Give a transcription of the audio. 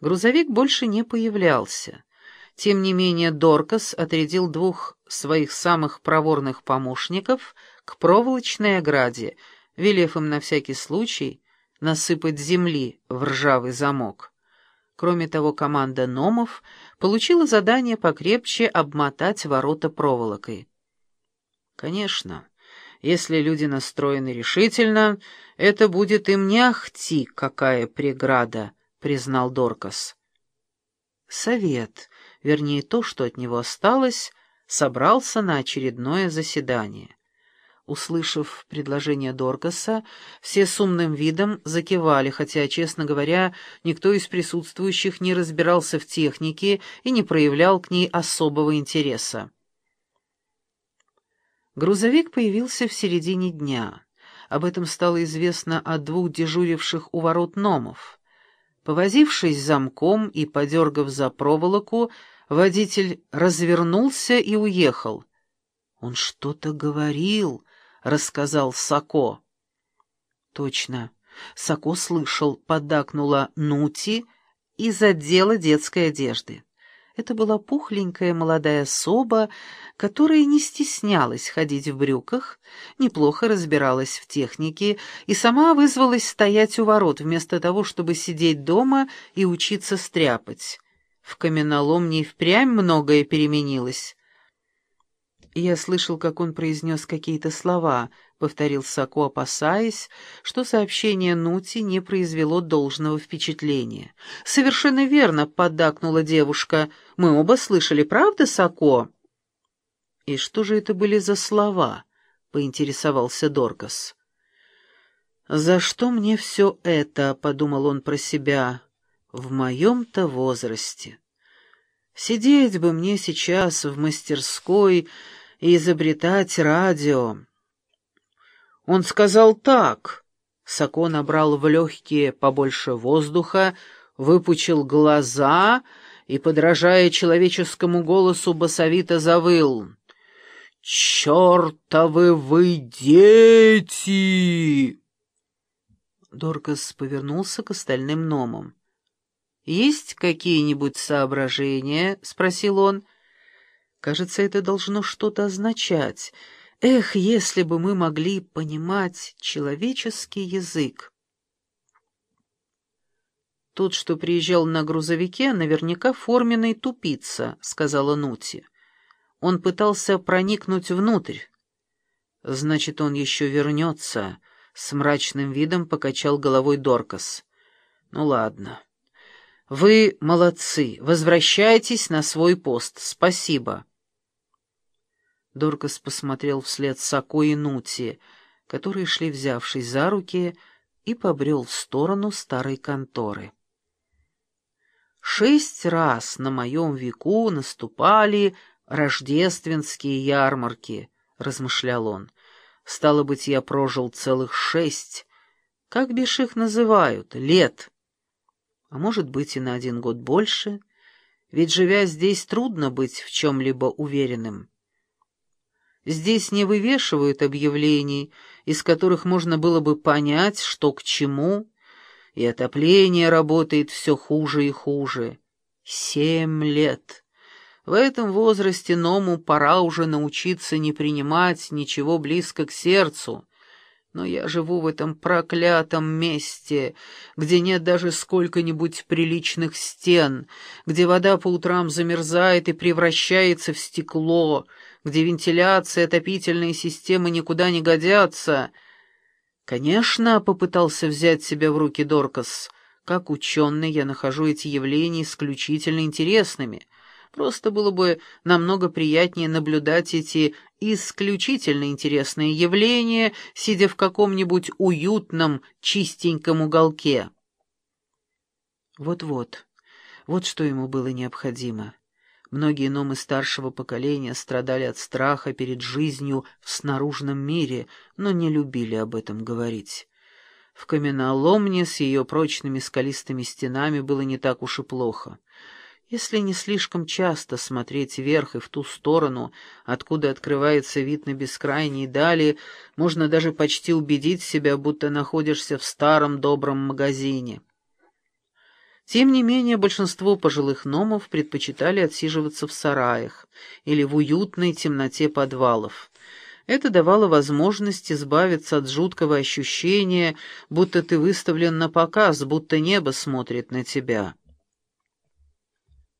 Грузовик больше не появлялся. Тем не менее Доркас отрядил двух своих самых проворных помощников к проволочной ограде, велев им на всякий случай насыпать земли в ржавый замок. Кроме того, команда номов получила задание покрепче обмотать ворота проволокой. Конечно, если люди настроены решительно, это будет им не ахти, какая преграда, — признал Доркас. Совет, вернее то, что от него осталось, собрался на очередное заседание. Услышав предложение Доркаса, все с умным видом закивали, хотя, честно говоря, никто из присутствующих не разбирался в технике и не проявлял к ней особого интереса. Грузовик появился в середине дня. Об этом стало известно от двух дежуривших у ворот номов. Повозившись замком и подергав за проволоку, водитель развернулся и уехал. Он что-то говорил, рассказал Сако. Точно. Сако слышал, поддакнула Нути из отдела детской одежды. Это была пухленькая молодая особа, которая не стеснялась ходить в брюках, неплохо разбиралась в технике и сама вызвалась стоять у ворот, вместо того, чтобы сидеть дома и учиться стряпать. В каменоломне впрямь многое переменилось. «Я слышал, как он произнес какие-то слова», — повторил Сако, опасаясь, что сообщение Нути не произвело должного впечатления. «Совершенно верно», — поддакнула девушка. «Мы оба слышали, правда, Сако?» «И что же это были за слова?» — поинтересовался Доркас. «За что мне все это?» — подумал он про себя. «В моем-то возрасте. Сидеть бы мне сейчас в мастерской...» и изобретать радио. Он сказал так. Сако набрал в легкие побольше воздуха, выпучил глаза и, подражая человеческому голосу, басовито завыл. «Чертовы вы дети!» Доркас повернулся к остальным номам. «Есть какие-нибудь соображения?» — спросил он. Кажется, это должно что-то означать. Эх, если бы мы могли понимать человеческий язык. «Тот, что приезжал на грузовике, наверняка форменный тупица», — сказала Нути. «Он пытался проникнуть внутрь». «Значит, он еще вернется», — с мрачным видом покачал головой Доркас. «Ну ладно. Вы молодцы. Возвращайтесь на свой пост. Спасибо». Доркас посмотрел вслед Сако и Нути, которые шли, взявшись за руки, и побрел в сторону старой конторы. Шесть раз на моем веку наступали рождественские ярмарки, — размышлял он. Стало быть, я прожил целых шесть, как бишь их называют, лет. А может быть и на один год больше, ведь, живя здесь, трудно быть в чем-либо уверенным. Здесь не вывешивают объявлений, из которых можно было бы понять, что к чему, и отопление работает все хуже и хуже. Семь лет. В этом возрасте Ному пора уже научиться не принимать ничего близко к сердцу, но я живу в этом проклятом месте, где нет даже сколько-нибудь приличных стен, где вода по утрам замерзает и превращается в стекло, где вентиляция отопительные системы никуда не годятся. Конечно, попытался взять себя в руки Доркас. Как ученый я нахожу эти явления исключительно интересными — Просто было бы намного приятнее наблюдать эти исключительно интересные явления, сидя в каком-нибудь уютном, чистеньком уголке. Вот-вот, вот что ему было необходимо. Многие номы старшего поколения страдали от страха перед жизнью в снаружном мире, но не любили об этом говорить. В каменоломне с ее прочными скалистыми стенами было не так уж и плохо. Если не слишком часто смотреть вверх и в ту сторону, откуда открывается вид на бескрайние дали, можно даже почти убедить себя, будто находишься в старом добром магазине. Тем не менее, большинство пожилых номов предпочитали отсиживаться в сараях или в уютной темноте подвалов. Это давало возможность избавиться от жуткого ощущения, будто ты выставлен на показ, будто небо смотрит на тебя.